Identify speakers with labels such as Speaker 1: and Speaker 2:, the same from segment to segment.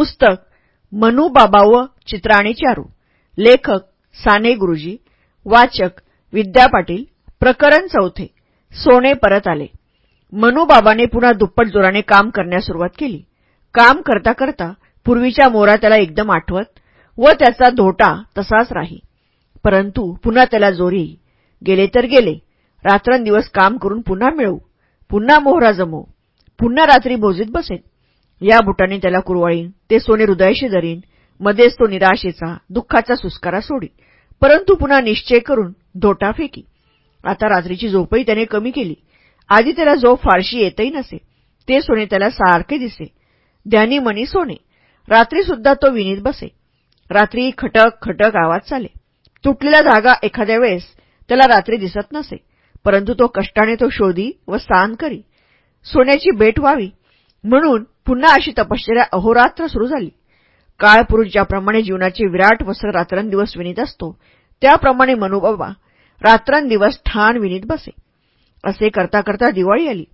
Speaker 1: पुस्तक मनू बाबा व चित्राणी चारू. लेखक साने गुरुजी वाचक विद्या पाटील प्रकरण चौथे सोने परत आले. मनुबाबाने पुन्हा दुप्पट जोराने काम करण्यास सुरुवात केली. काम करता करता पूर्वीच्या मोरा त्याला एकदम आठवत व त्याचा धोटा तसाच राही. परंतु पुन्हा त्याला जोरी गेले तर गेले. रात्रंदिवस काम करून पुन्हा मिळवू पुन्हा मोहरा जमवू पुन्हा रात्री भोजीत बसेन. या बुटाने त्याला कुरवाळीन ते सोने हृदयाशी धरीन मध्येच तो निराशेचा दुःखाचा सुस्कारा सोडी परंतु पुन्हा निश्चय करून धोटा फेकी. आता रात्रीची झोपही त्याने कमी केली. आधी त्याला झोप फारशी येतही नसे. ते सोने त्याला सारखे दिसे. ध्यानी मनी सोने. रात्री सुद्धा तो विनीत बसे. रात्री खटक खटक आवाज चाले. तुटलेला धागा एखाद्या वेळेस त्याला रात्री दिसत नसे. परंतु तो कष्टाने तो शोधी व स्थान करी. सोन्याची भेट व्हावी. म्हणून पुन्हा अशी तपश्चर्या अहोरात्र सुरू झाली. काळपुरुष ज्याप्रमाणे जीवनाचे विराट वस्त्र रात्रंदिवस विनीत असतो त्याप्रमाणे मनोबाबा रात्रंदिवस ठाण विनीत बसे. असे करता करता दिवाळी आली.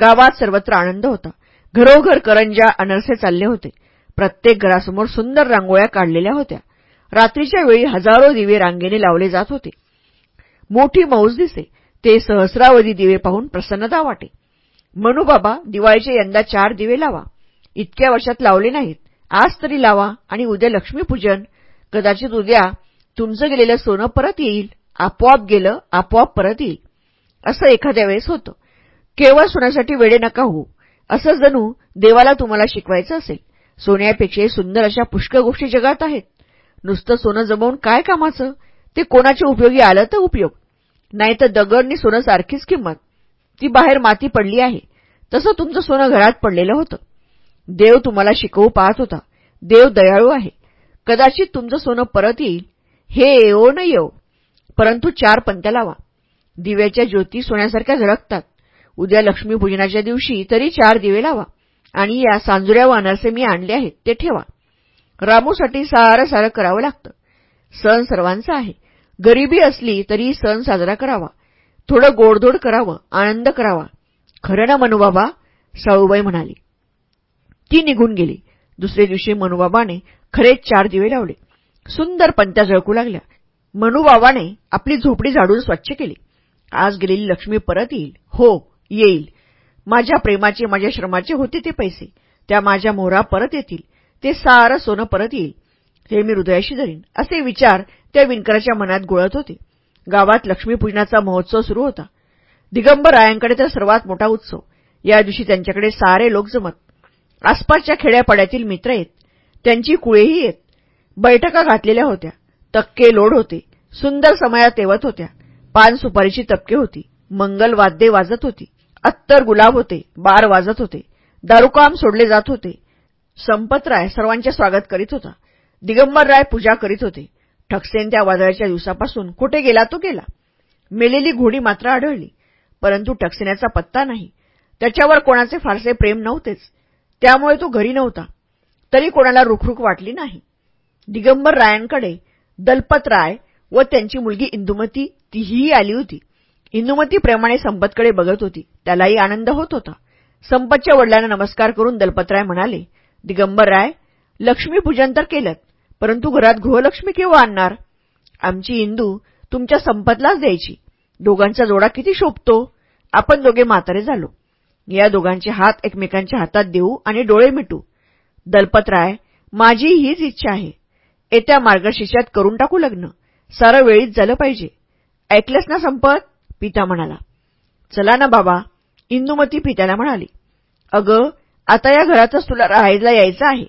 Speaker 1: गावात सर्वत्र आनंद होता. घरोघर करंजा अनरसे चालले होते. प्रत्येक घरासमोर सुंदर रांगोळ्या काढलेल्या होत्या. रात्रीच्या वेळी हजारो दिवे रांगेने लावले जात होते. मोठी मौज दिसे. ते सहस्रावधी दिवे पाहून प्रसन्नता वाटे. मनुबाबा दिवाळीचे यंदा चार दिवे लावा. इतक्या वर्षात लावले नाहीत. आज तरी लावा आणि उद्या लक्ष्मीपूजन. कदाचित उद्या तुमचं गेलेलं सोनं परत येईल. आपोआप गेलं आपोआप परत येईल. असं एखाद्या वेळेस होतं. केवळ सोन्यासाठी वेडे नका होऊ. असं जणू देवाला तुम्हाला शिकवायचं असेल. सोन्यापेक्षाही सुंदर अशा पुष्कळ गोष्टी जगात आहेत. नुसतं सोनं जमवून काय कामाचं? ते कोणाच्या उपयोगी आलं तर उपयोग. नाहीतर दगडनी सोनं सारखीच किंमत. ती बाहेर माती पडली आहे. तसं तुमचं सोनं घरात पडलेलं होतं. देव तुम्हाला शिकवू पाहत होता. देव दयाळू आहे. कदाचित तुमचं सोनं परत येईल. हे येवो न येवो परंतु चार पंत्या लावा. दिव्याच्या ज्योती सोन्यासारख्या झळकतात. उद्या लक्ष्मीपूजनाच्या दिवशी तरी चार दिवे लावा. आणि या सांजुऱ्या व मी आणले आहेत ते ठेवा. रामूसाठी सारं सारं करावं लागतं. सण सर्वांचा आहे. गरिबी असली तरी सण साजरा करावा. थोडं गोडधोड करावं आनंद करावा. खरं ना मनुबाबा? साळूबाई म्हणाली. ती निघून गेली. दुसरे दिवशी मनुबाबाने खरेच चार दिवे लावले. सुंदर पंत्या झळकू लागल्या. मनुबाबाने आपली झोपडी झाडून स्वच्छ केली. आज गेलेली लक्ष्मी परत येईल. हो येईल. माझ्या प्रेमाचे माझ्या श्रमाचे होते ते पैसे. त्या माझ्या मोहरा परत येतील. ते सारं सोनं परत येईल. हे मी हृदयाशी धरीन. असे विचार त्या विणकराच्या मनात गोळत होते. गावात लक्ष्मीपूजनाचा महोत्सव सुरू होता. दिगंबर रायांकडे तर सर्वात मोठा उत्सव. या दिवशी त्यांच्याकडे सारे लोक जमत. आसपासच्या खेड्यापाड्यातील मित्र येत त्यांची कुळेही येत बैठका घातलेल्या होत्या. तक्के लोड होते. सुंदर समया तेवत होत्या. पान सुपारीची तपके होती. मंगल वाद्ये वाजत होती. अत्तर गुलाब होते. बार वाजत होते. दारुकाम सोडले जात होते. संपतराय सर्वांचे स्वागत करीत होता. दिगंबरराय पूजा करीत होते. ठकसेन त्या वादळाच्या दिवसापासून कुठे गेला तो गेला. मेलेली घोडी मात्र आढळली. परंतु ठकसेण्याचा पत्ता नाही. त्याच्यावर कोणाचे फारसे प्रेम नव्हतेच. त्यामुळे तो घरी नव्हता. तरी कोणाला रुखरुख वाटली नाही. दिगंबर रायांकडे दलपतराय व त्यांची मुलगी इंदुमती तीही आली होती. इंदुमती प्रेमाने संपतकडे बघत होती. त्यालाही आनंद होत होता. संपतच्या वडिलांना नमस्कार करून दलपतराय म्हणाले दिगंबरराय लक्ष्मीपूजन तर केलं परंतु घरात गृहलक्ष्मी केव्हा आणणार? आमची इंदू तुमच्या संपतलाच द्यायची. दोघांचा जोडा किती शोभतो? आपण दोघे म्हातारे झालो. या दोघांचे हात एकमेकांच्या हातात देऊ आणि डोळे मिटू. दलपतराय माझी हीच इच्छा आहे. येत्या मार्गशीर्षात करून टाकू लग्न. सारं वेळीच झालं पाहिजे. ऐकलंस ना संपत? पिता म्हणाला. चला ना बाबा इंदुमती पित्याला म्हणाली. अगं आता या घरातच तुला राहायला यायचं आहे.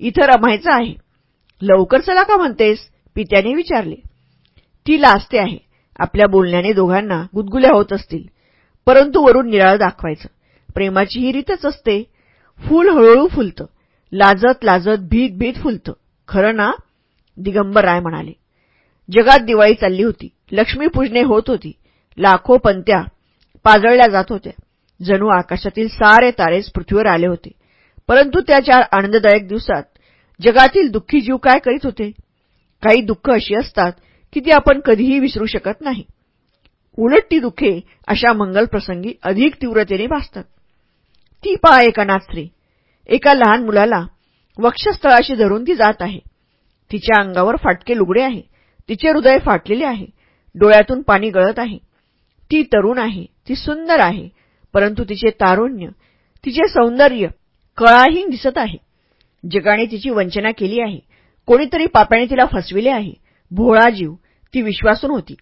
Speaker 1: इथं रमायचं आहे. लवकर चला का म्हणतेस? पित्याने विचारले. ती लाजते आहे. आपल्या बोलण्याने दोघांना गुदगुल्या होत असतील. परंतु वरून निराळ दाखवायचं. प्रेमाची ही रीतच असते. फूल हळूहळू फुलतं. लाजत लाजत भीत भीत फुलतं. खरं ना? दिगंबर राय म्हणाले. जगात दिवाळी चालली होती. लक्ष्मीपूजने होत होती. लाखो पंत्या पाजळल्या जात होत्या. जणू आकाशातील सारे तारेच पृथ्वीवर आले होते. परंतु त्या चार आनंददायक दिवसात जगातील दुःखी जीव काय करीत होते? काही दुःख अशी असतात की ती आपण कधीही विसरू शकत नाही. उलट ती दुःखे अशा मंगल प्रसंगी अधिक तीव्रतेने भासतात. ती पहा एका नात्री एका लहान मुलाला वक्षस्थळाशी धरून ती जात आहे. तिच्या अंगावर फाटके लुगडे आहे तिचे हृदय फाटलेले आहे डोळ्यातून पाणी गळत आहे. ती तरुण आहे ती सुंदर आहे परंतु तिचे तारुण्य तिचे सौंदर्य कळाहीन दिसत आहे. जगाने तिची वंचना केली आहे. कोणीतरी पाप्याने तिला फसविले आहे. भोळा जीव ती विश्वासून होती.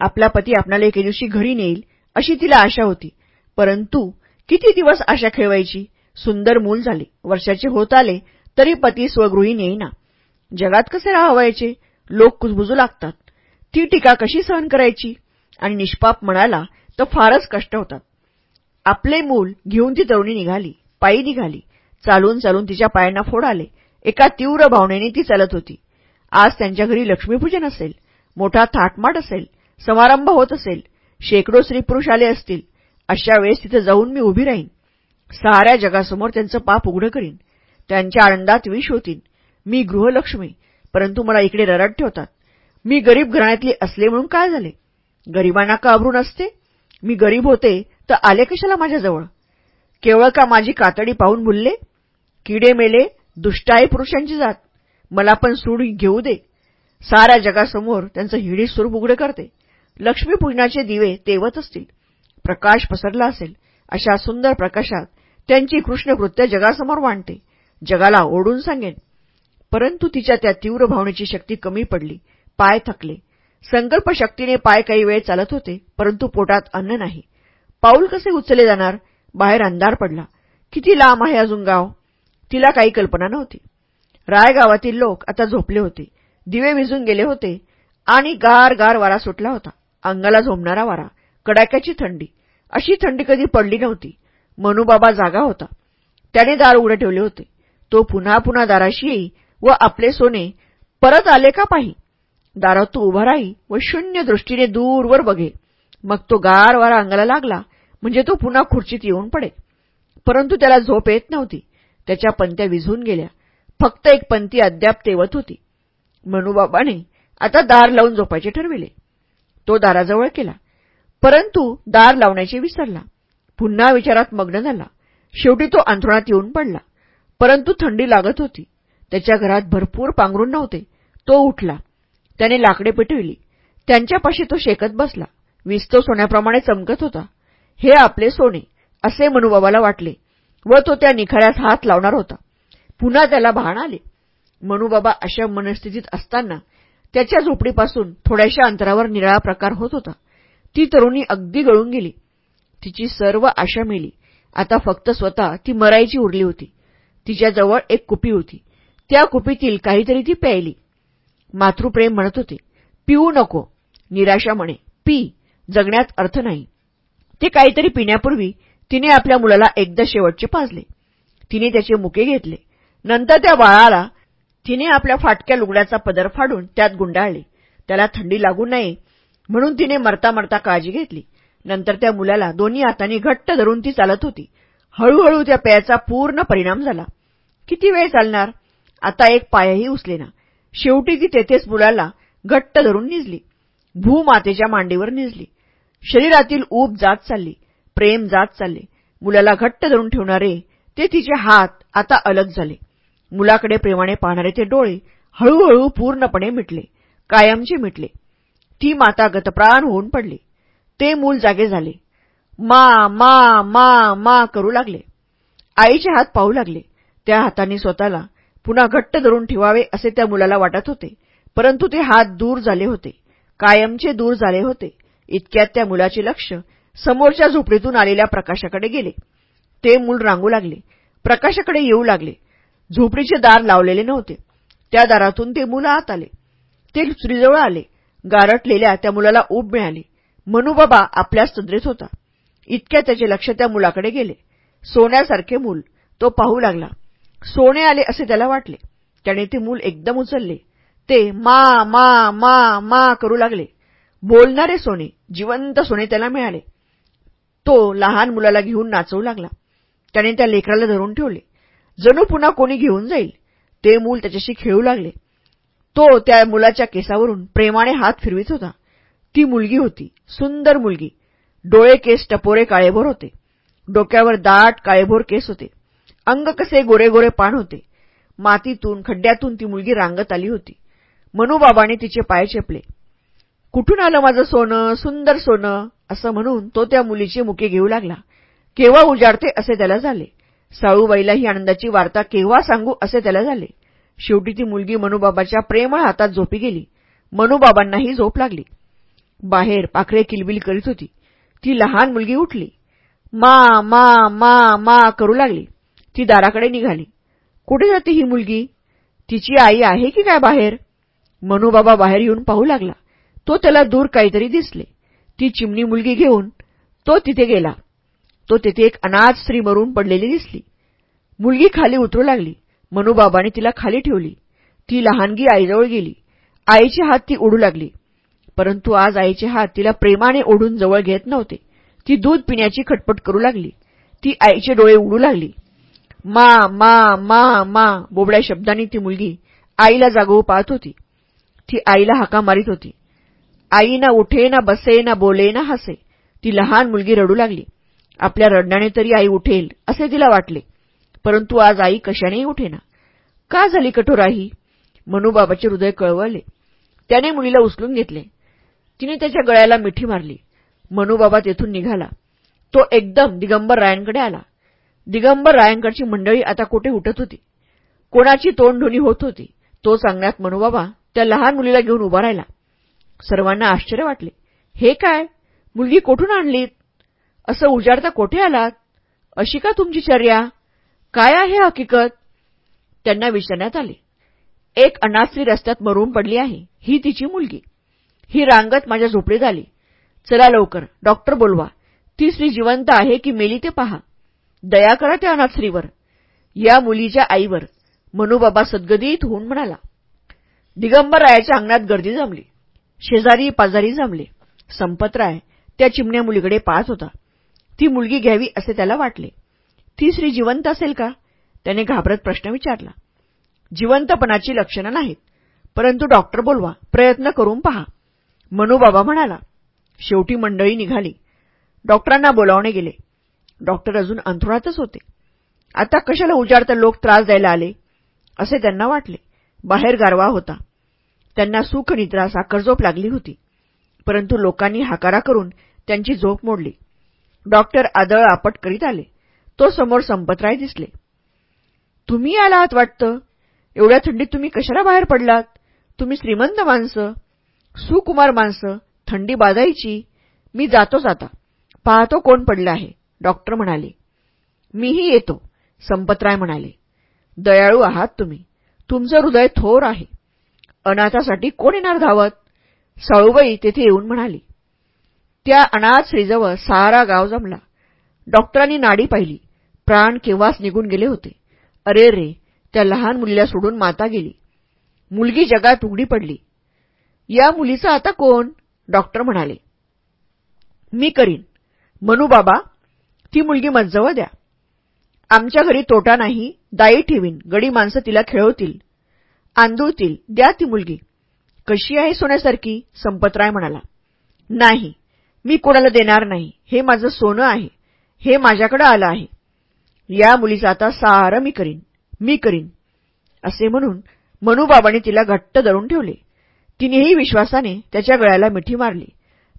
Speaker 1: आपला पती आपणाला एके दिवशी घरी नेईल अशी तिला आशा होती. परंतु किती दिवस आशा खेळवायची? सुंदर मूल झाले. वर्षाचे होत आले तरी पती स्वगृही नेईना जगात कसे राहावायचे? लोक कुजबुजू लागतात. ती टीका कशी सहन करायची? आणि निष्पाप म्हणाला तर फारच कष्ट होतात. आपले मूल घेऊन ती तरुणी निघाली पायी निघाली. चालून चालून तिच्या पायांना फोड आले. एका तीव्र भावनेने ती चालत होती. आज त्यांच्या घरी लक्ष्मीपूजन असेल. मोठा थाटमाट असेल. समारंभ होत असेल. शेकडो स्त्री पुरुष आले असतील. अशा वेळेस तिथे जाऊन मी उभी राहीन. साऱ्या जगासमोर त्यांचं पाप उघडं करीन. त्यांच्या आनंदात विष होतीन मी गृहलक्ष्मी परंतु मला इकडे ररड ठेवतात. मी गरीब घराण्यातली असले म्हणून काय झाले? गरिबांना का अभरून असते मी गरीब होते तर आले कशाला माझ्याजवळ केवळ का माझी कातडी पाहून भुलले? किडे मेले दुष्टाई पुरुषांची जात. मला पण सूड घेऊ दे. साऱ्या जगासमोर त्यांचं हिडी स्वरूप उघडे करते. लक्ष्मीपूजनाचे दिवे तेवत असतील. प्रकाश पसरला असेल अशा सुंदर प्रकाशात त्यांची कृष्णकृत्य जगासमोर मांडते जगाला ओढून सांगेन. परंतु तिच्या त्या तीव्र भावनेची शक्ती कमी पडली पाय थकले. संकल्प शक्तीने पाय काही वेळ चालत होते परंतु पोटात अन्न नाही. पाऊल कसे उचलले जाणार? बाहेर अंधार पडला. किती लांब आहे अजून गाव? तिला काही कल्पना नव्हती. रायगावातील लोक आता झोपले होते. दिवे विजून गेले होते आणि गार गार वारा सुटला होता. अंगाला झोंबणारा वारा कडाक्याची थंडी. अशी थंडी कधी पडली नव्हती. मनुबाबा जागा होता. त्याने दार उघडे ठेवले होते. तो पुन्हा पुन्हा दाराशी येई व आपले सोने परत आले का पाही? दारात तो उभा राही व शून्य दृष्टीने दूरवर बघे. मग तो गार वारा अंगाला लागला म्हणजे तो पुन्हा खुर्चीत येऊन पडे. परंतु त्याला झोप येत नव्हती. त्याच्या पंत्या विझून गेल्या. फक्त एक पंथी अद्याप तेवत होती. मनुबाबाने आता दार लावून झोपायचे ठरविले. तो दाराजवळ केला. परंतु दार लावण्याचे विसरला. पुन्हा विचारात मग्न झाला. शेवटी तो अंथरुणात येऊन पडला. परंतु थंडी लागत होती. त्याच्या घरात भरपूर पांघरून नव्हते. तो उठला. त्याने लाकडे पेटविली. त्यांच्यापाशी तो शेकत बसला. विस्तो सोन्याप्रमाणे चमकत होता. हे आपले सोने असे मनुबाबाला वाटले व तो त्या निखाऱ्यास हात लावणार होता. पुन्हा त्याला भान आले. मनुबाबा अशा मनस्थितीत असताना त्याच्या झोपडीपासून थोड्याशा अंतरावर निराळा प्रकार होत होता. ती तरुणी अगदी गळून गेली. तिची सर्व आशा मेली. आता फक्त स्वतः ती मरायची उरली होती. तिच्याजवळ एक कुपी होती. त्या कुपीतील काहीतरी ती प्यायली. मातृप्रेम म्हणत होते पिऊ नको. निराशा म्हणे पी जगण्यात अर्थ नाही. ते काहीतरी पिण्यापूर्वी तिने आपल्या मुलाला एकदा शेवटचे पाजले. तिने त्याचे मुके घेतले. नंतर त्या बाळाला तिने आपल्या फाटक्या लुगड्याचा पदर फाडून त्यात गुंडाळले. त्याला थंडी लागू नये म्हणून तिने मरता मरता काळजी घेतली. नंतर त्या मुलाला दोन्ही हातांनी घट्ट धरून ती चालत होती. हळूहळू त्या पेयाचा पूर्ण परिणाम झाला. किती वेळ चालणार? आता एक पायही उचलेना शेवटी ती तेथेच मुलाला घट्ट धरून निजली. भूमातेच्या मांडीवर निजली. शरीरातील ऊब जात चालली. प्रेम जात चालले. मुलाला घट्ट धरून ठेवणारे ते तिचे हात आता अलग झाले. मुलाकडे प्रेमाने पाहणारे ते डोळे हळूहळू पूर्णपणे मिटले. कायमचे मिटले. ती माता गतप्राण होऊन पडली. ते मूल जागे झाले. मा मा मा मा करू लागले. आईचे हात पाहू लागले. त्या हातांनी स्वतःला पुन्हा घट्ट धरून ठेवावे असे त्या मुलाला वाटत होते. परंतु ते हात दूर झाले होते. कायमचे दूर झाले होते. इतक्यात त्या मुलाचे लक्ष समोरच्या झोपडीतून आलेल्या प्रकाशाकडे गेले. ते मूल रांगू लागले. प्रकाशाकडे येऊ लागले. झोपडीचे दार लावलेले नव्हते. त्या दारातून ते मुलं आत आले. ते लुचरीजवळ आले. गारटलेल्या त्या मुलाला ऊब मिळाली. मनुबाबा आपल्याच तंद्रेत होता. इतक्या त्याचे लक्ष त्या मुलाकडे गेले. सोन्यासारखे मूल तो पाहू लागला. सोने आले असे त्याला वाटले. त्याने ते मूल एकदम उचलले. ते मा मा मा मा करू लागले. बोलणारे सोने जिवंत सोने त्याला मिळाले. तो लहान मुलाला घेऊन नाचवू लागला. त्याने त्या लेकराला धरून ठेवले. जणू पुन्हा कोणी घेऊन जाईल? ते मूल त्याच्याशी खेळू लागले. तो त्या मुलाच्या केसावरून प्रेमाने हात फिरवित होता. ती मुलगी होती सुंदर मुलगी. डोळे केस टपोरे काळेभोर होते. डोक्यावर दाट काळेभोर केस होते. अंग कसे गोरे गोरे पान होते. मातीतून खड्ड्यातून ती मुलगी रांगत आली होती. मनूबाबाने तिचे पाय चेपले. कुठून आलं माझं सोनं? सुंदर सोनं? असं म्हणून तो त्या मुलीचे मुके घेऊ लागला. केव्हा उजाडते? असे त्याला झाले. साळूबाईला ही आनंदाची वार्ता केव्हा सांगू? असे त्याला झाले. शेवटी ती मुलगी मनुबाबाच्या प्रेमळ हातात झोपी गेली. मनुबाबांनाही झोप लागली. बाहेर पाखरे किलबिल करीत होती. ती लहान मुलगी उठली. मा मा मा मा करू लागली. ती दाराकडे निघाली. कुठे जाते ही मुलगी? तिची आई आहे की काय बाहेर? मनुबाबा बाहेर येऊन पाहू लागला. तो त्याला दूर काहीतरी दिसले. ती चिमणी मुलगी घेऊन तो तिथे गेला. तो तिथे एक अनाथ स्त्री मरून पडलेली दिसली. मुलगी खाली उतरू लागली. मनूबाबाने तिला खाली ठेवली. ती लहानगी आईजवळ गेली. आईचे हात ती ओढू लागली. परंतु आज आईचे हात तिला प्रेमाने ओढून जवळ घेत नव्हते. ती दूध पिण्याची खटपट करू लागली. ती आईचे डोळे उडू लागली. मा मा मा मा बोबड्या शब्दांनी ती मुलगी आईला जागवू पाहत होती. ती आईला हाका मारित होती. आई ना उठे ना बसे ना बोले ना हसे. ती लहान मुलगी रडू लागली. आपल्या रडण्याने तरी आई उठेल असे तिला वाटले. परंतु आज आई कशानेही उठेना. का झाली कठोर आई? मनूबाबाचे हृदय कळवळले. त्याने मुलीला उचलून घेतले. तिने त्याच्या गळ्याला मिठी मारली. मनूबाबा तेथून निघाला. तो एकदम दिगंबर रायांकडे आला. दिगंबर रायांकडची मंडळी आता कुठे उठत होती? कोणाची तोंडधुनी होत होती? तो सांगण्यात मनूबाबा त्या लहान मुलीला घेऊन उभा राहिला. सर्वांना आश्चर्य वाटले. हे काय? मुलगी कोठून आणलीत? असं उजाडता कोठे आलात? अशी का तुमची चर्या? काय आहे हकीकत? त्यांना विचारण्यात आले. एक अनाथ्री रस्त्यात मरून पडली आहे. ही तिची मुलगी. ही रांगत माझ्या झोपडीत आली. चला लवकर डॉक्टर बोलवा. ती स्त्री जिवंत आहे की मेली ते पहा. दया करा त्या अनाथश्रीवर या मुलीच्या आईवर. मनुबाबा सद्गदीत होऊन म्हणाला. दिगंबरायाच्या अंगणात गर्दी जमली. शेजारी पाजारी जमले. संपतराय त्या चिमण्या मुलीकडे पाहत होता. ती मुलगी घ्यावी असे त्याला वाटले. ती स्त्री जिवंत असेल का? त्याने घाबरत प्रश्न विचारला. जिवंतपणाची लक्षणं नाहीत परंतु डॉक्टर बोलवा प्रयत्न करून पहा. मनूबाबा म्हणाला शेवटी मंडळी निघाली. डॉक्टरांना बोलावणे गेले. डॉक्टर अजून अंथरुणातच होते. आता कशाला उजाडता लोक त्रास द्यायला आले? असे त्यांना वाटले. बाहेर गारवा होता. त्यांना सुखनिद्रा साखरझोप लागली होती. परंतु लोकांनी हाकारा करून त्यांची झोप मोडली. डॉक्टर आदळ आपट करीत आले. तो समोर संपतराय दिसले. तुम्ही आलात वाटतं? एवढ्या थंडीत तुम्ही कशाला बाहेर पडलात? तुम्ही श्रीमंत माणसं सुकुमार माणसं थंडी बाजायची मी जातोच आता. पाहतो कोण पडलं आहे डॉक्टर म्हणाले. मीही येतो संपतराय म्हणाले. दयाळू आहात तुम्ही. तुमचं हृदय थोर आहे. अनाथासाठी कोण येणार धावत? साळूबाई तेथे येऊन म्हणाली. त्या अनाथ श्रीजवळ सारा गाव जमला. डॉक्टरांनी नाडी पाहिली. प्राण केव्हाच निघून गेले होते. अरे रे त्या लहान मुलीला सोडून माता गेली. मुलगी जगात उघडी पडली. या मुलीचं आता कोण? डॉक्टर म्हणाले. मी करीन. मनूबाबा ती मुलगी मजजवळ द्या. आमच्या घरी तोटा नाही दाई ठेवीन गडी माणसं तिला खेळवतील आंदुळतील द्या ती मुलगी. कशी आहे सोन्यासारखी? संपतराय म्हणाला. नाही मी कोणाला देणार नाही. हे माझं सोनं आहे. हे माझ्याकडे आलं आहे. या मुलीचं आता सारं मी करीन मी करीन असे म्हणून मनुबाबाने तिला घट्ट धरून ठेवले. तिनेही विश्वासाने त्याच्या गळ्याला मिठी मारली.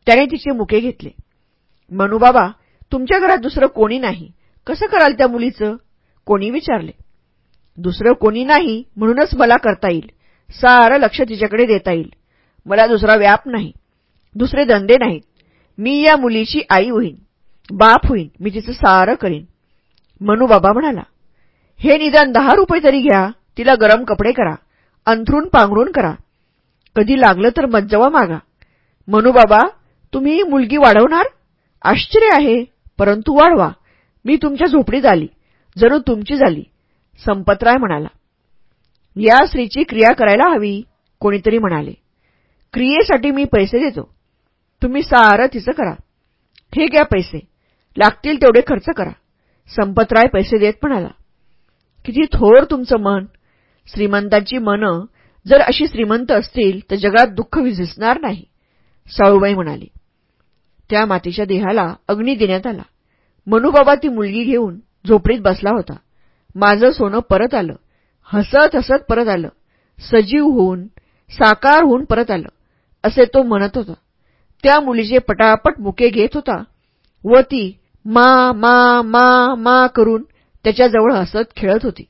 Speaker 1: त्याने तिचे मुके घेतले. मनुबाबा तुमच्या घरात दुसरं कोणी नाही. कसं कराल त्या मुलीचं? कोणी विचारले. दुसरं कोणी नाही म्हणूनच मला करता येईल. सारं लक्ष तिच्याकडे देता येईल. मला दुसरा व्याप नाही. दुसरे धंदे नाहीत. मी या मुलीची आई होईन. बाप होईन. मी तिचं सारं करीन. मनुबाबा म्हणाला हे निदान दहा रुपये तरी घ्या तिला गरम कपडे करा अंथरून पांघरून करा. कधी लागलं तर मज्जवा मागा. मनुबाबा तुम्ही मुलगी वाढवणार? आश्चर्य आहे परंतु वाढवा. मी तुमच्या झोपडीत आली जणू तुमची झाली. संपतराय म्हणाला या स्त्रीची क्रिया करायला हवी कोणीतरी म्हणाले. क्रियेसाठी मी पैसे देतो. तुम्ही सारं तिचं करा. हे घ्या पैसे. लागतील तेवढे खर्च करा. संपतराय पैसे देत म्हणाला किती थोर तुमचं मन. श्रीमंतांची मनं जर अशी श्रीमंत असतील तर जगात दुःख विझिसणार नाही. साळूबाई म्हणाली. त्या मातीच्या देहाला अग्नी देण्यात आला. मनुबाबा ती मुलगी घेऊन झोपडीत बसला होता. माझं सोनं परत आलं. हसत हसत परत आलं. सजीव होऊन साकार होऊन परत आलं असे तो म्हणत होता. त्या मुलीचे पटापट मुके घेत होता व ती मा मा मा मा करून त्याच्याजवळ हसत खेळत होती.